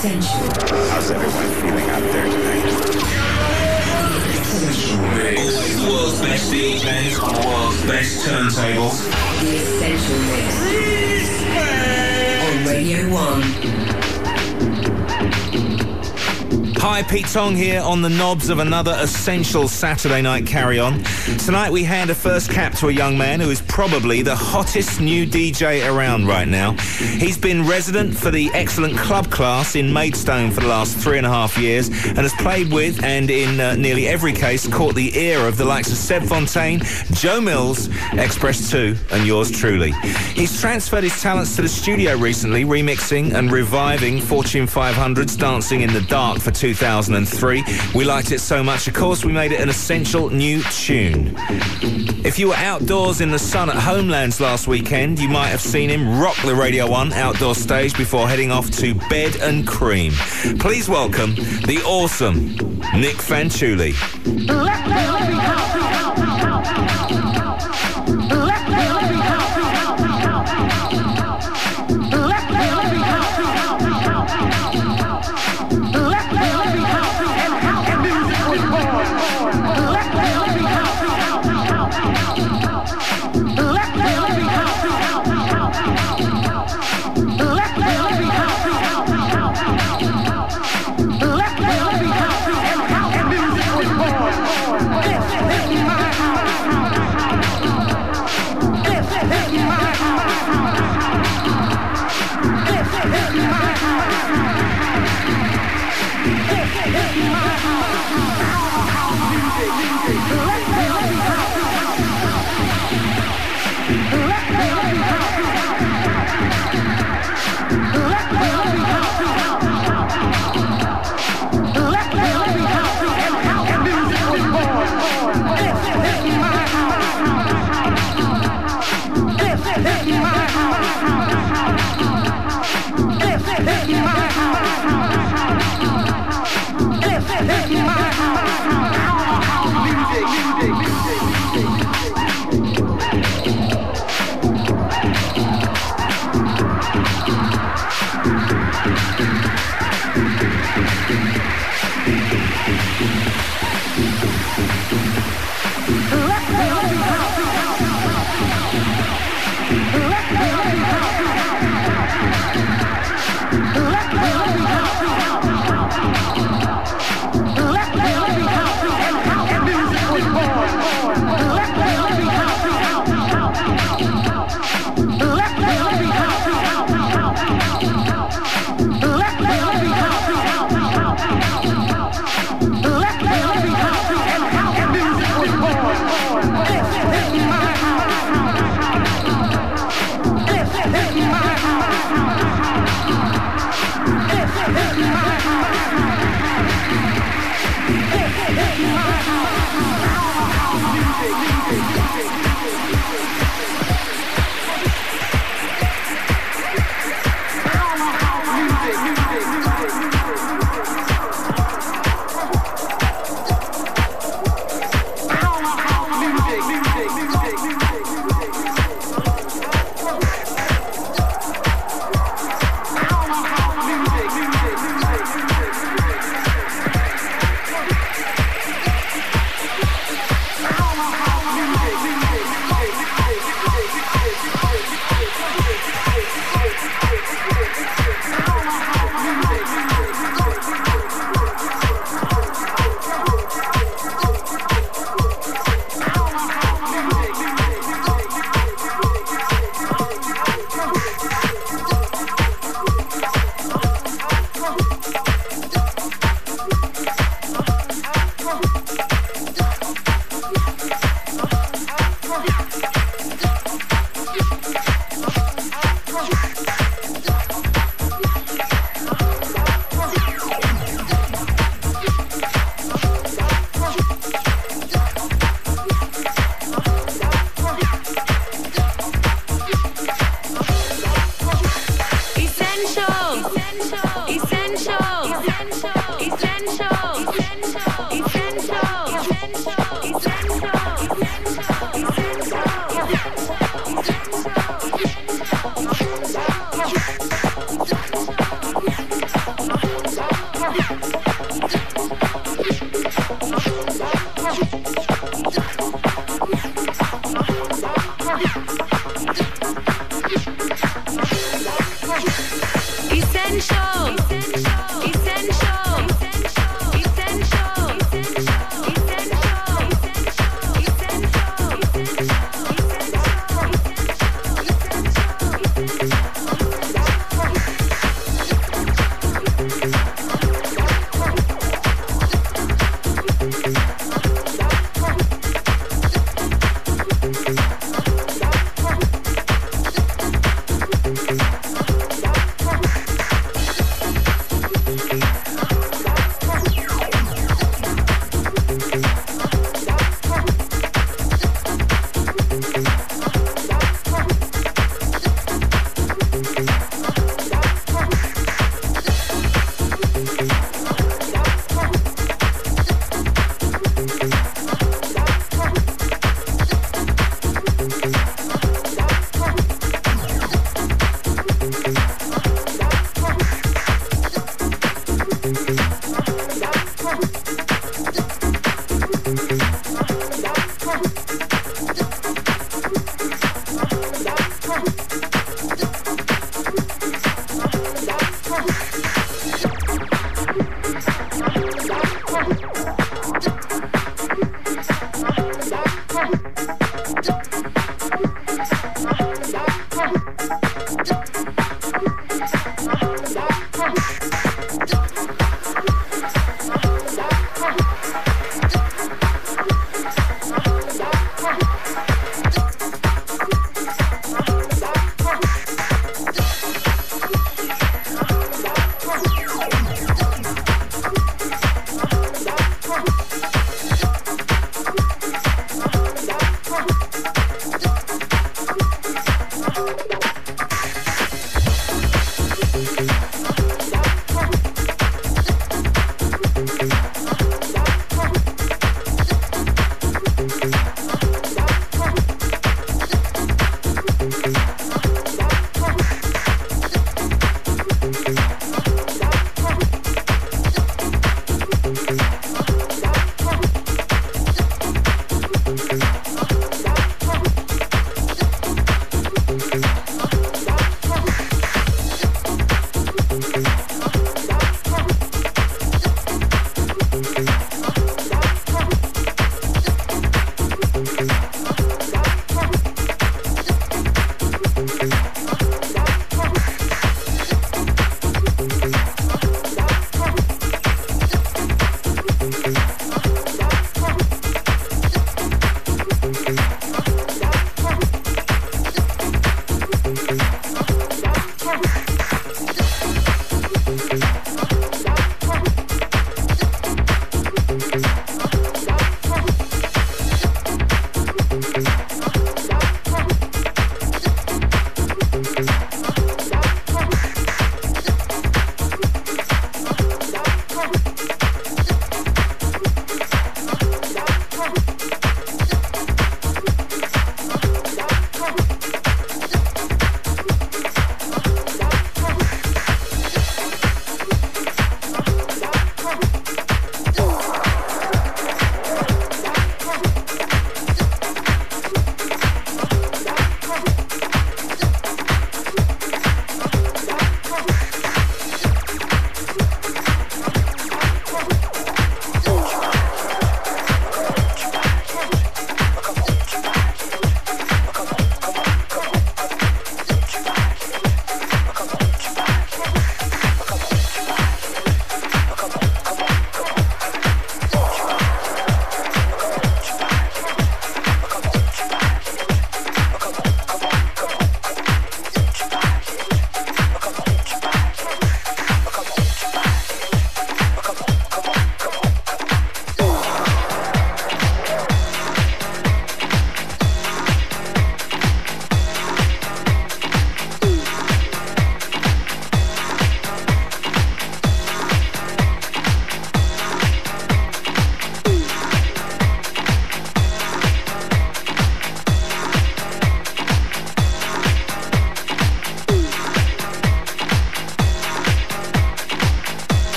Essential. How's everyone feeling out there tonight? Always the world's best DJs on the world's best turntables. The Essential Mix. On Radio 1. Hi, Pete Tong here on the knobs of another essential Saturday night carry on. Tonight we hand a first cap to a young man who is probably the hottest new DJ around right now. He's been resident for the excellent club class in Maidstone for the last three and a half years and has played with and in uh, nearly every case caught the ear of the likes of Seb Fontaine, Joe Mills, Express 2 and yours truly. He's transferred his talents to the studio recently, remixing and reviving 4 Tune 500's Dancing in the Dark for 2003. We liked it so much, of course, we made it an essential new tune. If you were outdoors in the sun at Homelands last weekend, you might have seen him rock the Radio 1 outdoor stage before heading off to bed and cream. Please welcome the awesome Nick Fanciulli.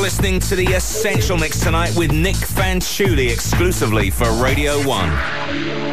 Listening to the Essential Mix tonight with Nick Fanciulli exclusively for Radio 1.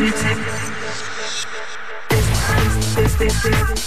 Sweet.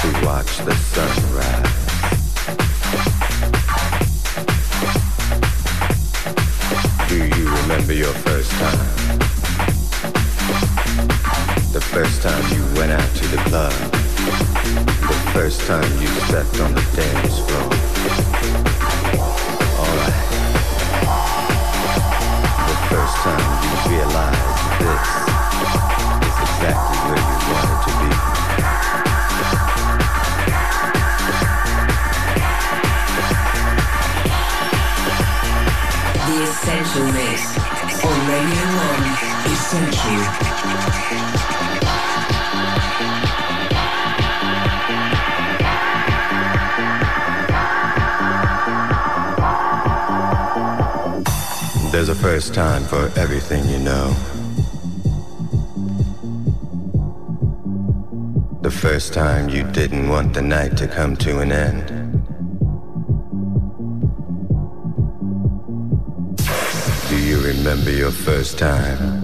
to watch the sunrise. Do you remember your first time? The first time you went out to the club. The first time you stepped on the dance floor. Alright. The first time you realized this is exactly where you wanted to be. The Essential Mix on Radio 1 Essential. There's a first time for everything you know. First time you didn't want the night to come to an end. Do you remember your first time?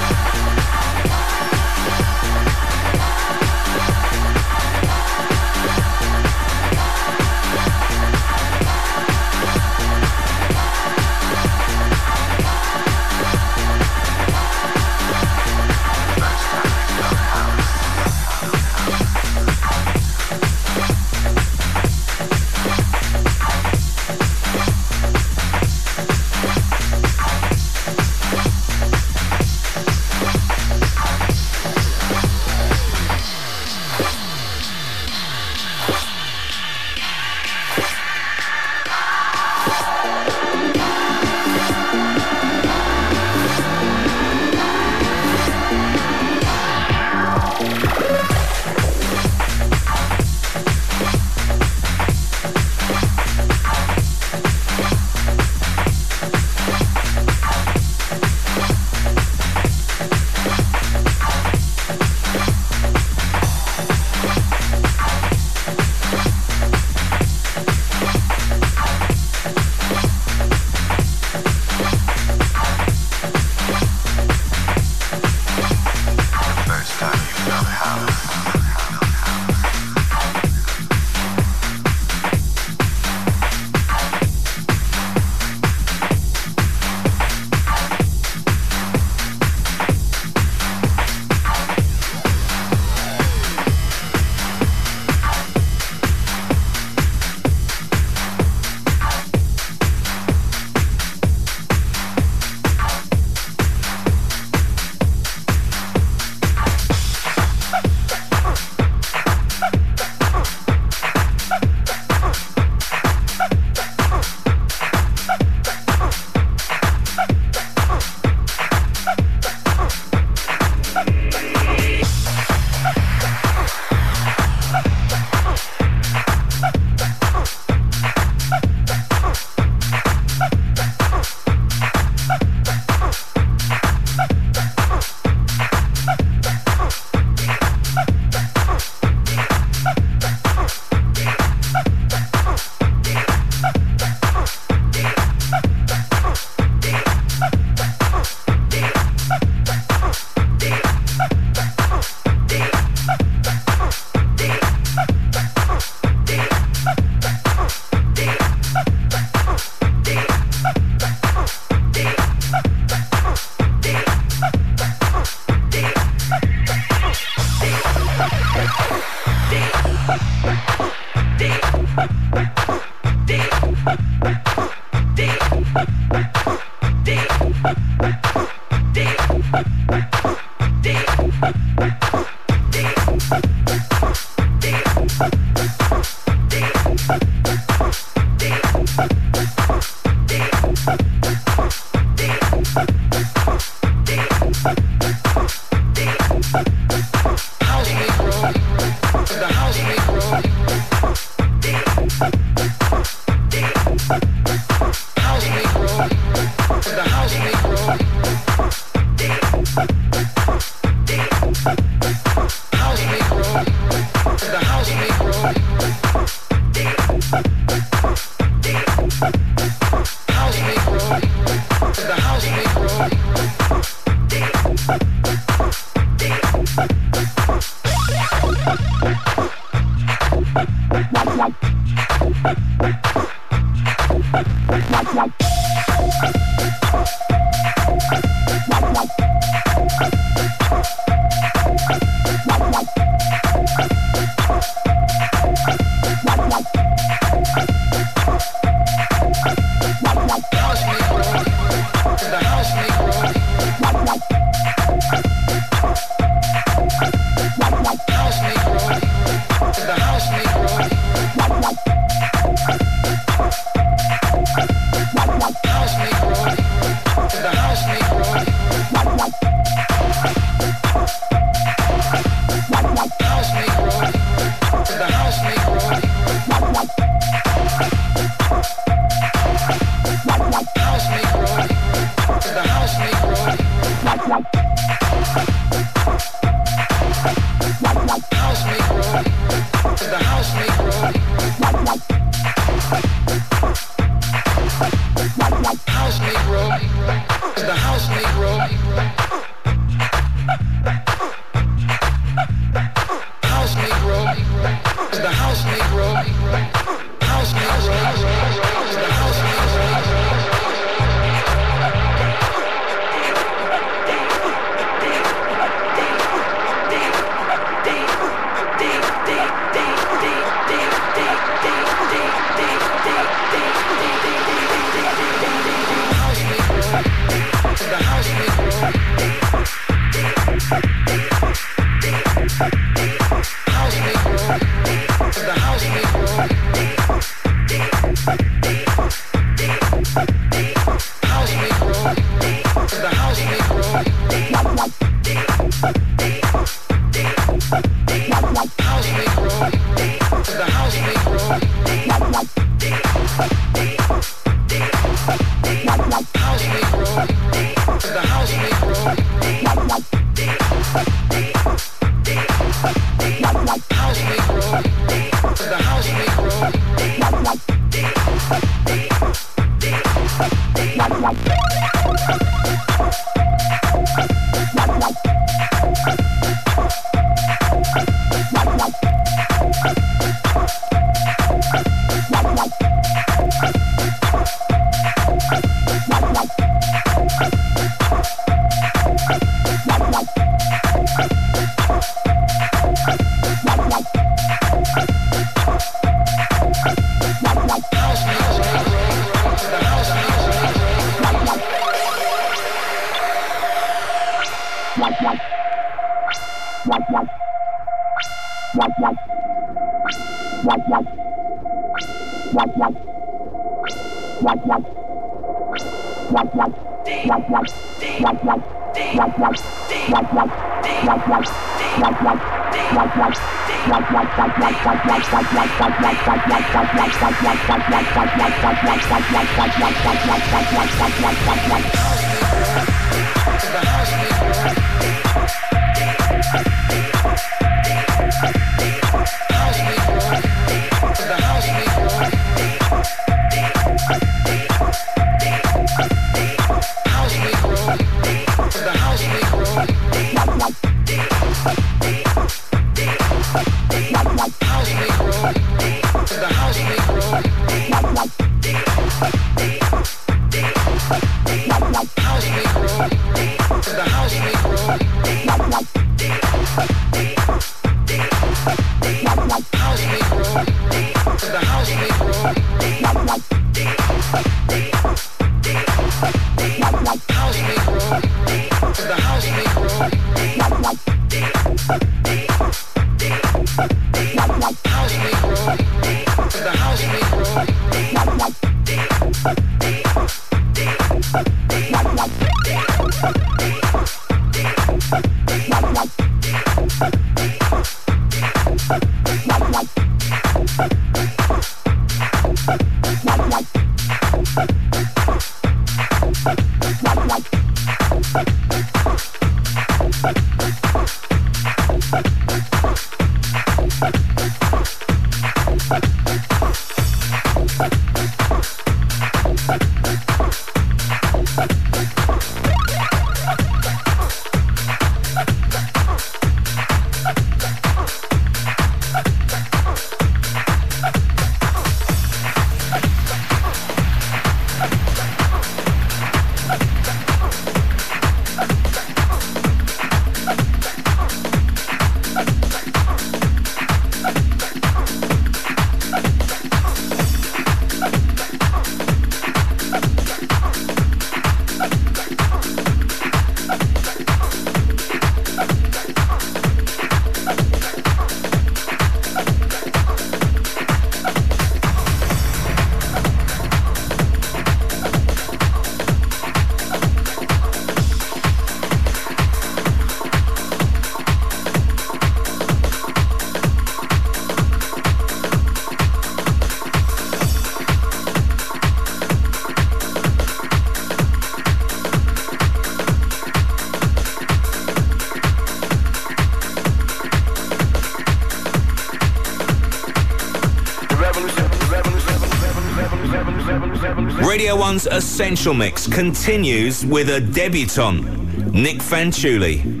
1's Essential Mix continues with a debutant, Nick Fanciulli.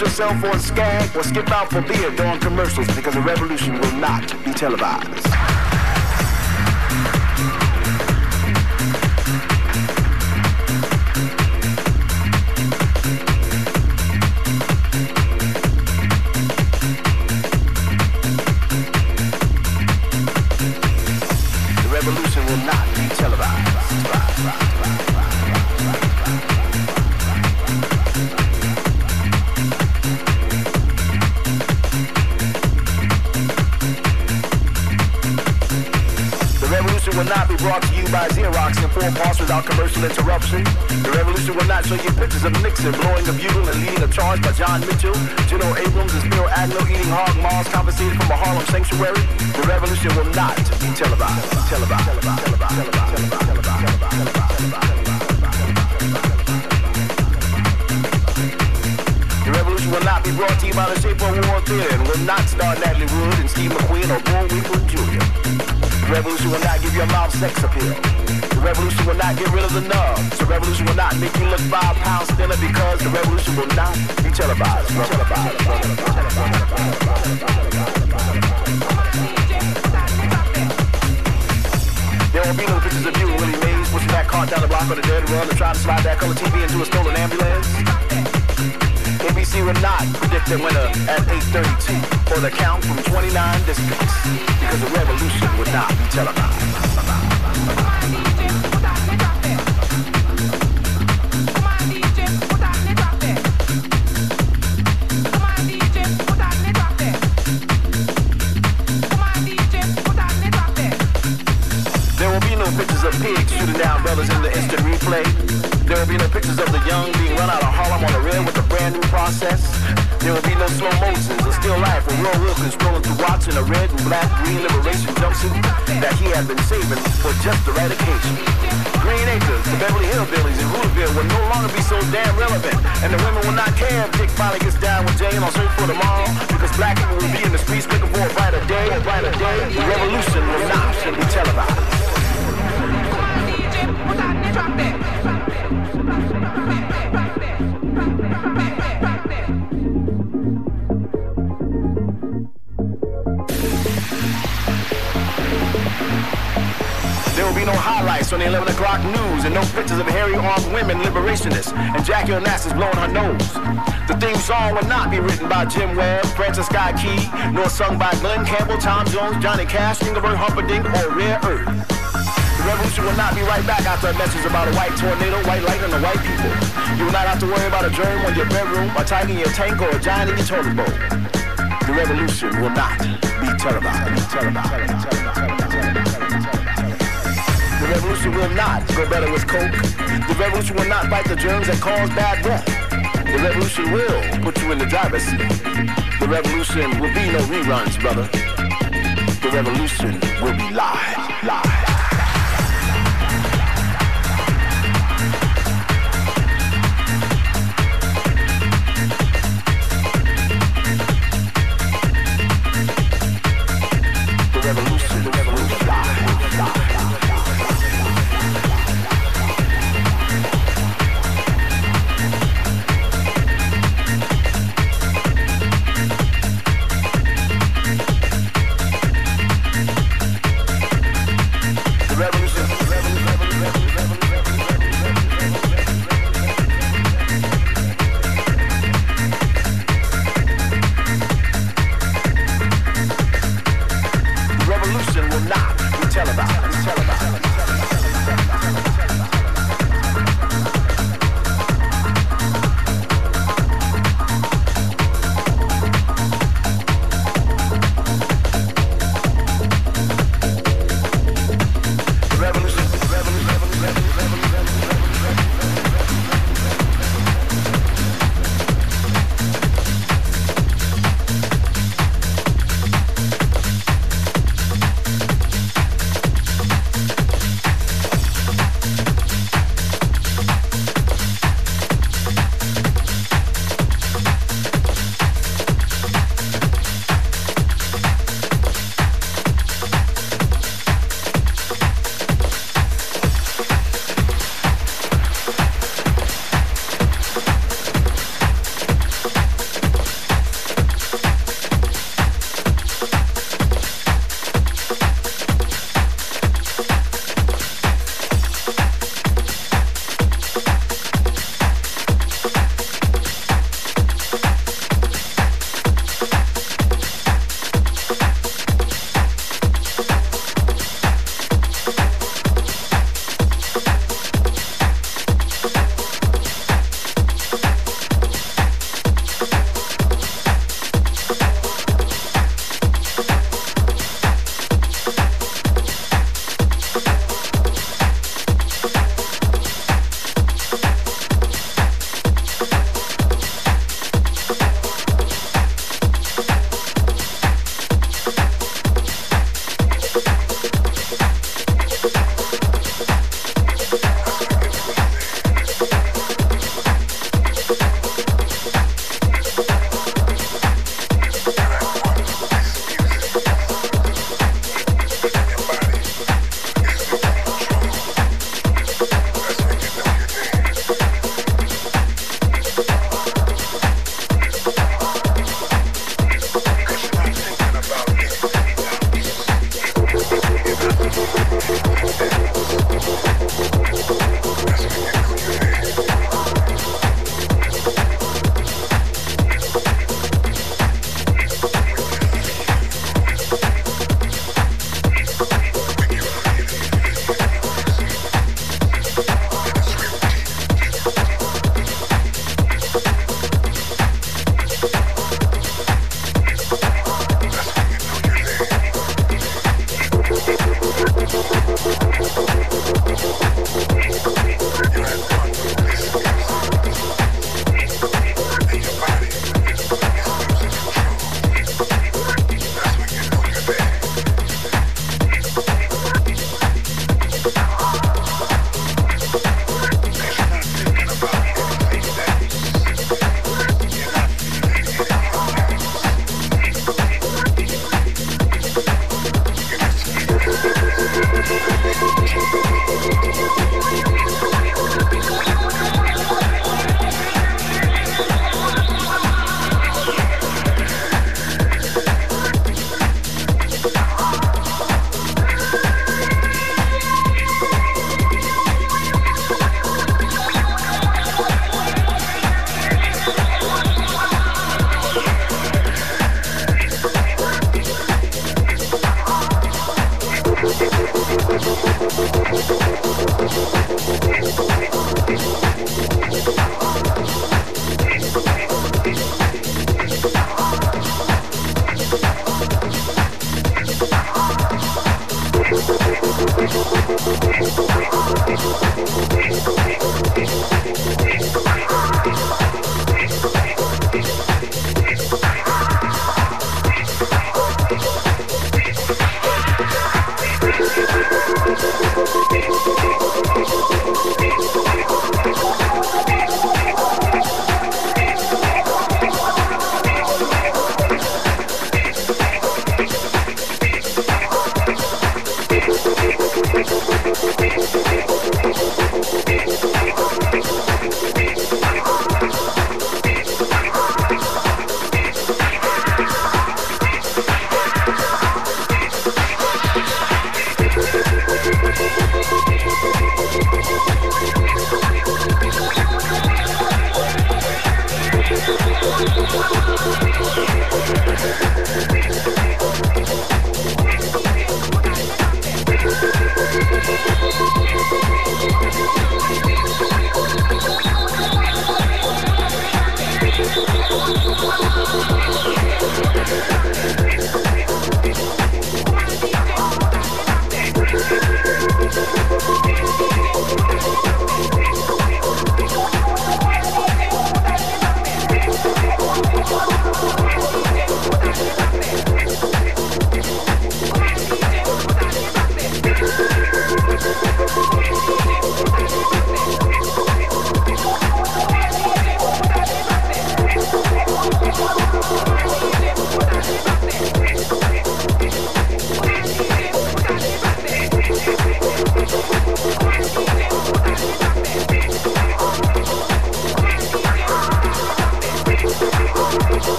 Yourself on Skag or skip out for beer during commercials because the revolution will not be televised. Without interruption. The revolution will not show you pictures of Nixon blowing a bugle and leading a charge by John Mitchell. General Abrams and Spiro Agnew eating hog maws confiscated from a Harlem sanctuary. The revolution will not be televised. Televised. Televised. Televised. Televised. Televised. The revolution will not be brought to you by the Shape of War Theater and will not star Natalie Wood and Steve McQueen or Bullwinkle Jr. The revolution will not give you a mouth sex appeal. The revolution will not get rid of the nubs. The revolution will not make you look five pounds thinner because the revolution will not be televised. televised. There will be no pictures of you and Willie Mays pushing that cart down the block on a dirty run and trying to slide that color TV into a stolen ambulance. ABC will not predict a winner at 8.32 or the count from 29 districts because the revolution will not be televised. Pictures of pigs shooting down brothers in the instant replay. There will be no pictures of the young process. There will be no slow motions or still life with Roy Wilkins strolling through watch in a red and black green liberation jumpsuit that he had been saving for just eradication. Green Acres, the Beverly Hillbillies, and Hooterville will no longer be so damn relevant. And the women will not care if Dick finally gets down with Jane on Search for Tomorrow because black people will be in the streets looking for a brighter day, a brighter day. The revolution will not be televised. No highlights on the 11 o'clock news and no pictures of hairy armed women liberationists and Jackie Onassis blowing her nose. The theme song will not be written by Jim Webb, Francis Scott Key, nor sung by Glen Campbell, Tom Jones, Johnny Cash, Ingerbert Humperdinck, or Rare Earth. The revolution will not be right back after a message about a white tornado, white lightning, and white people. You will not have to worry about a germ on your bedroom, a tiger in your tank, or a giant in your toilet bowl. The revolution will not be. Be televised. The revolution will not go better with coke. The revolution will not fight the germs that cause bad breath. The revolution will put you in the driver's seat. The revolution will be no reruns, brother. The revolution will be live, live.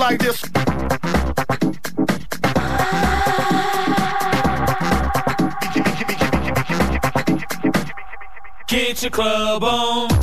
Like this. Get your club on.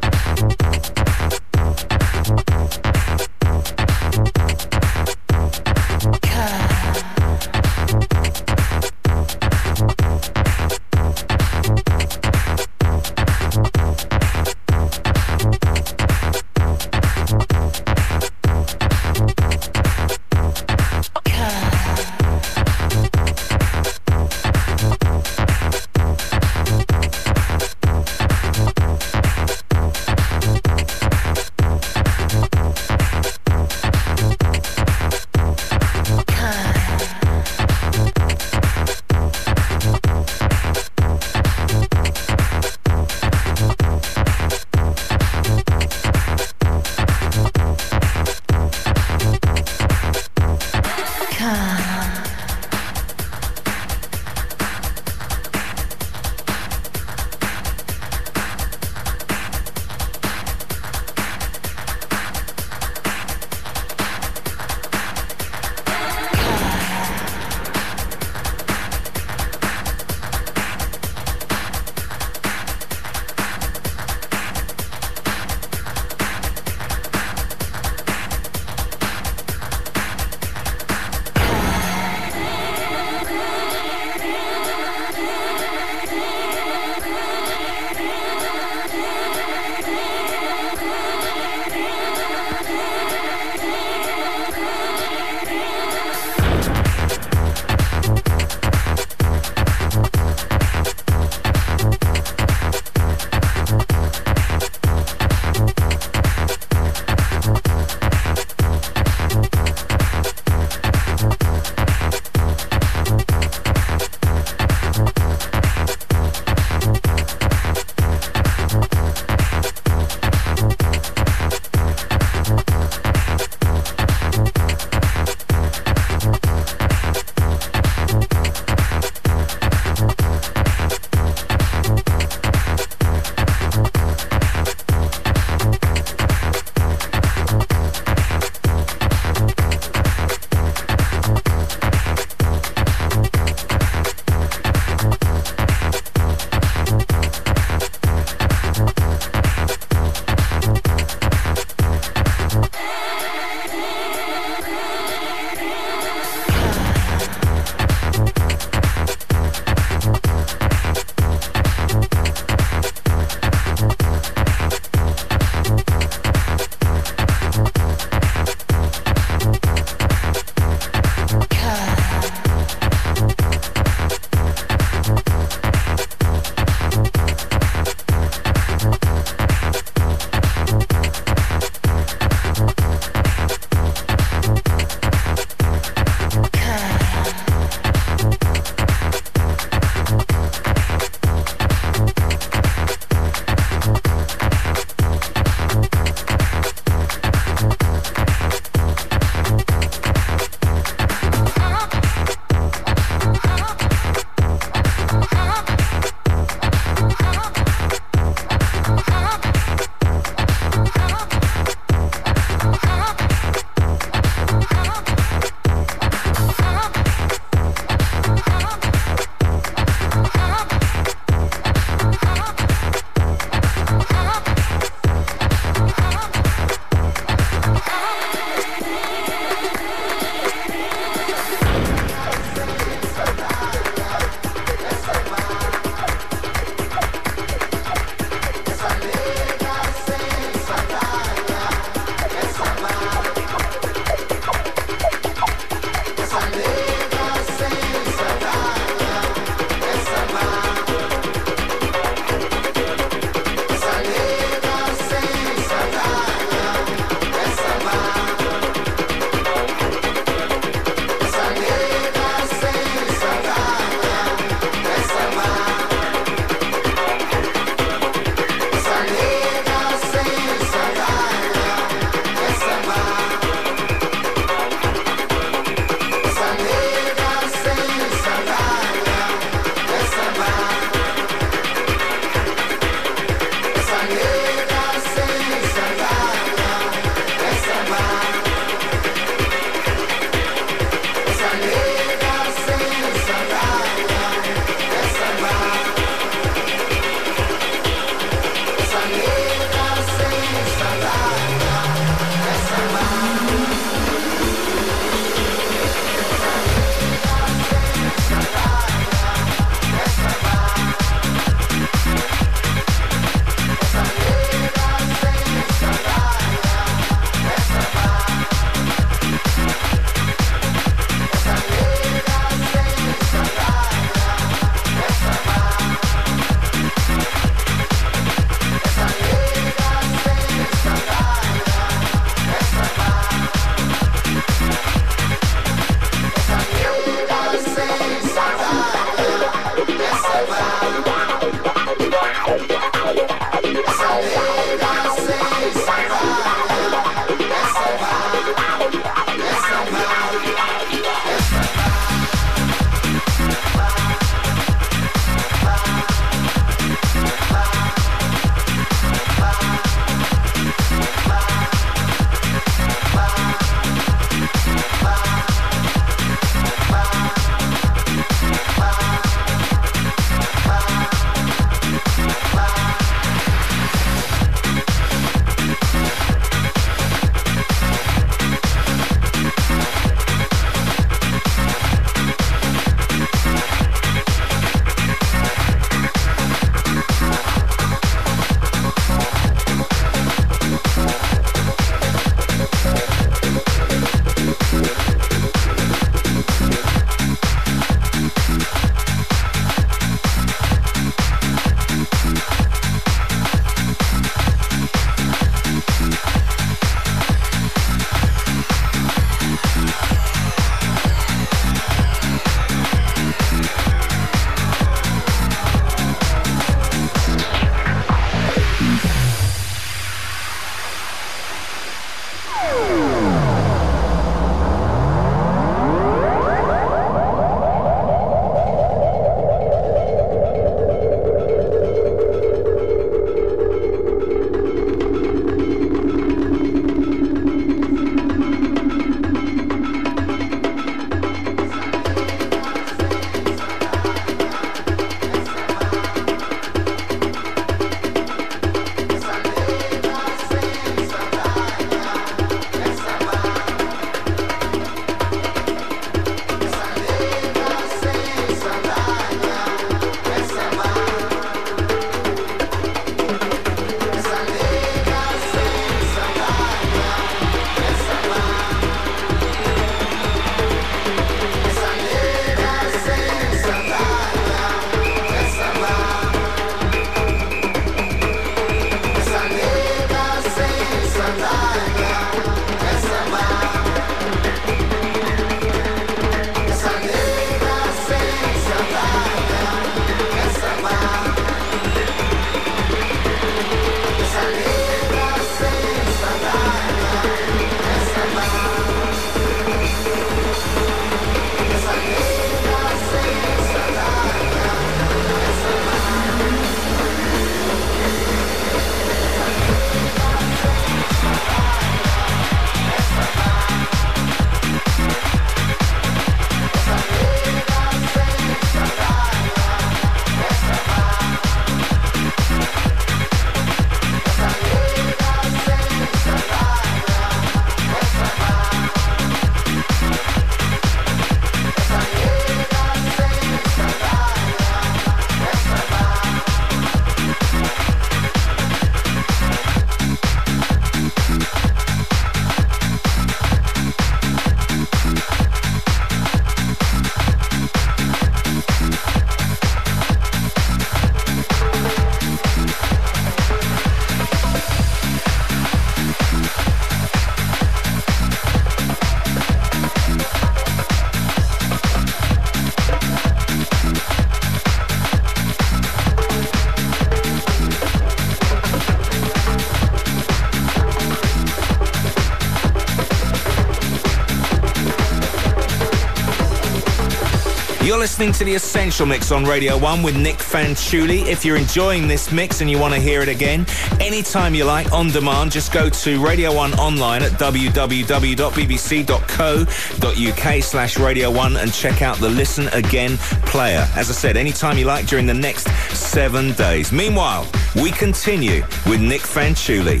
Listening to the Essential Mix on Radio 1 with Nic Fanciulli. If you're enjoying this mix and you want to hear it again, anytime you like, on demand, just go to Radio 1 online at www.bbc.co.uk slash Radio 1 and check out the Listen Again player. As I said, anytime you like during the next seven days. Meanwhile, we continue with Nic Fanciulli.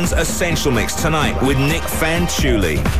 Radio 1's Essential Mix tonight with Nic Fanciulli.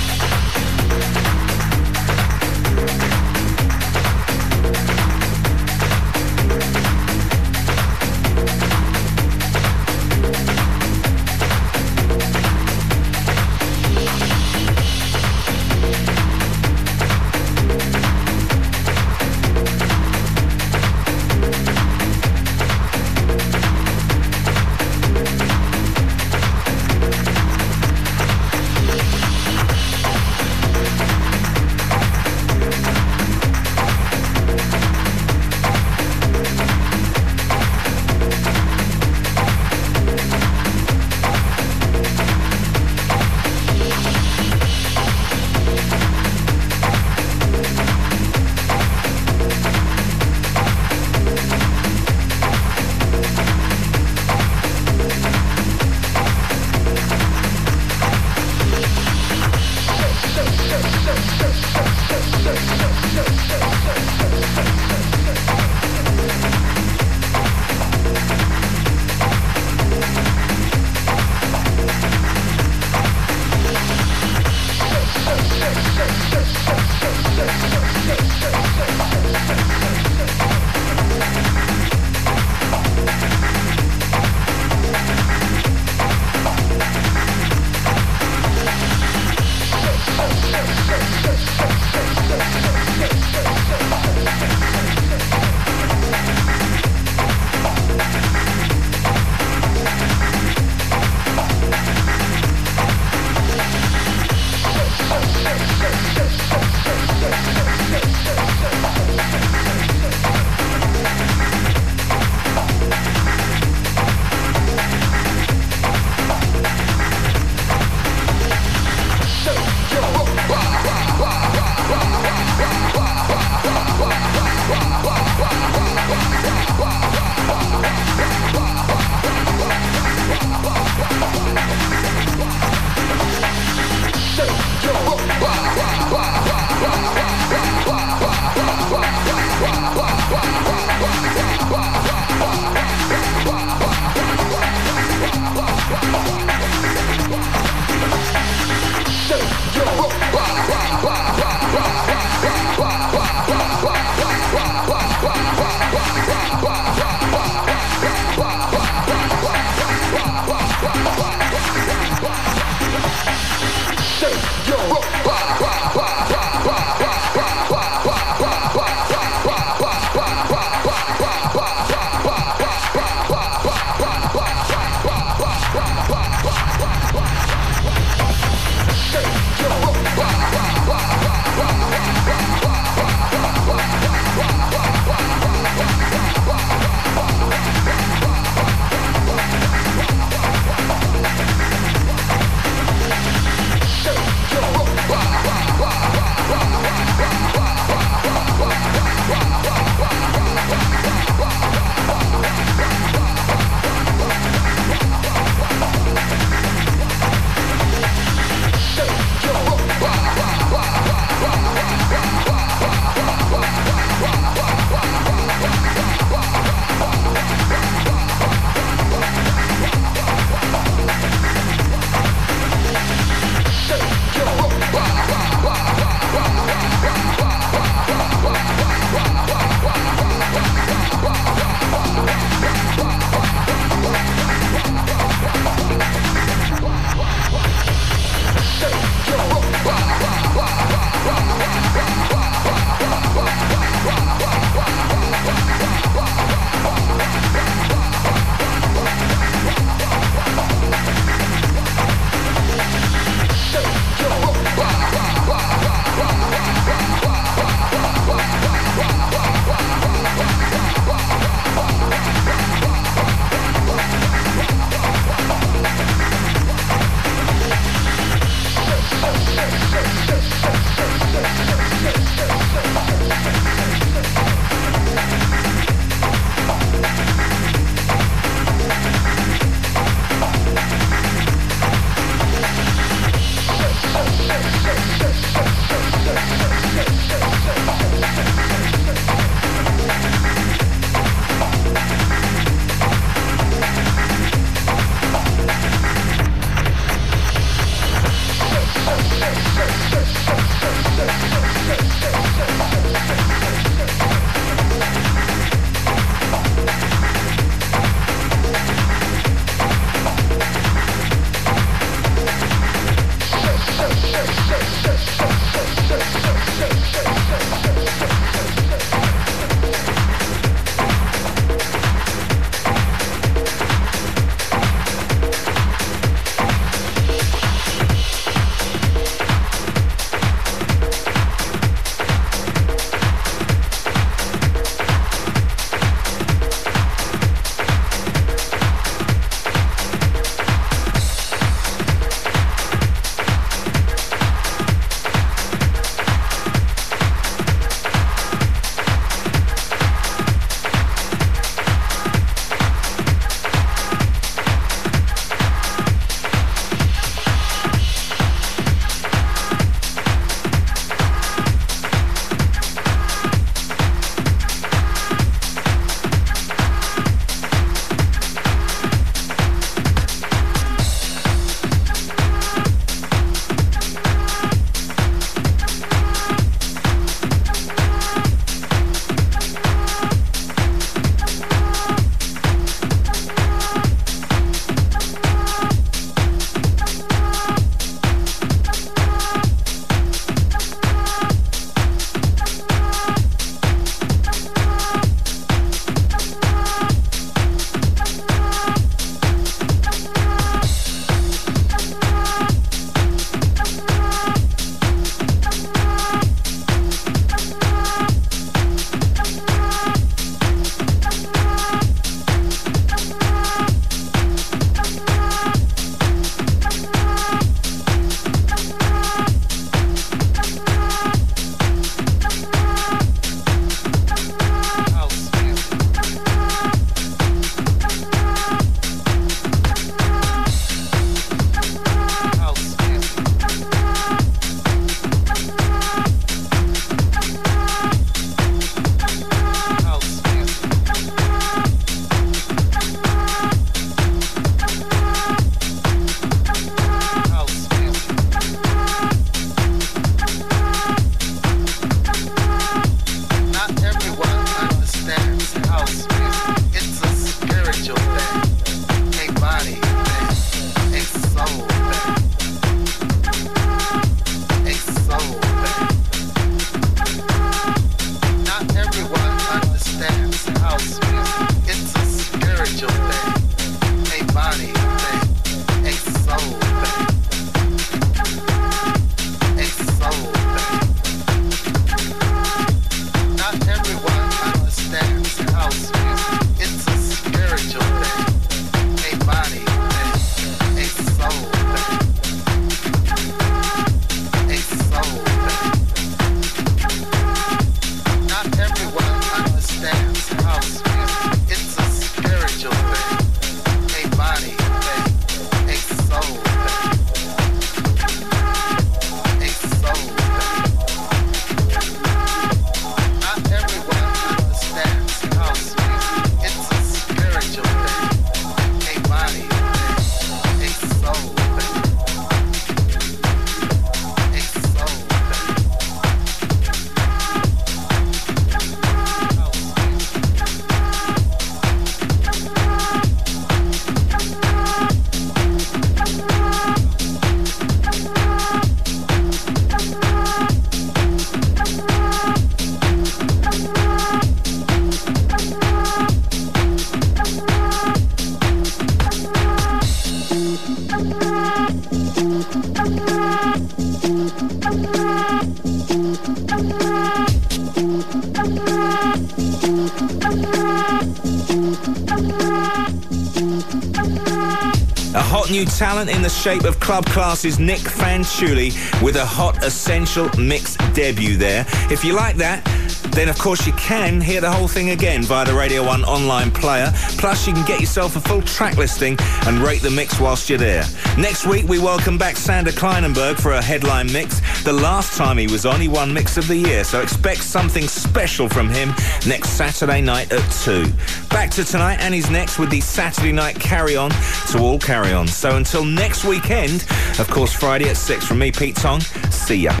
New talent in the shape of Club Class's Nic Fanciulli with a hot Essential Mix debut there. If you like that, then of course you can hear the whole thing again via the Radio 1 online player. Plus you can get yourself a full track listing and rate the mix whilst you're there. Next week we welcome back Sander Kleinenberg for a headline mix. The last time he was on he won Mix of the Year, so expect something special from him next Saturday night at 2. Back to tonight and he's next with the Saturday night carry on to all carry on. So until next weekend, of course Friday at 6 from me Pete Tong, see ya.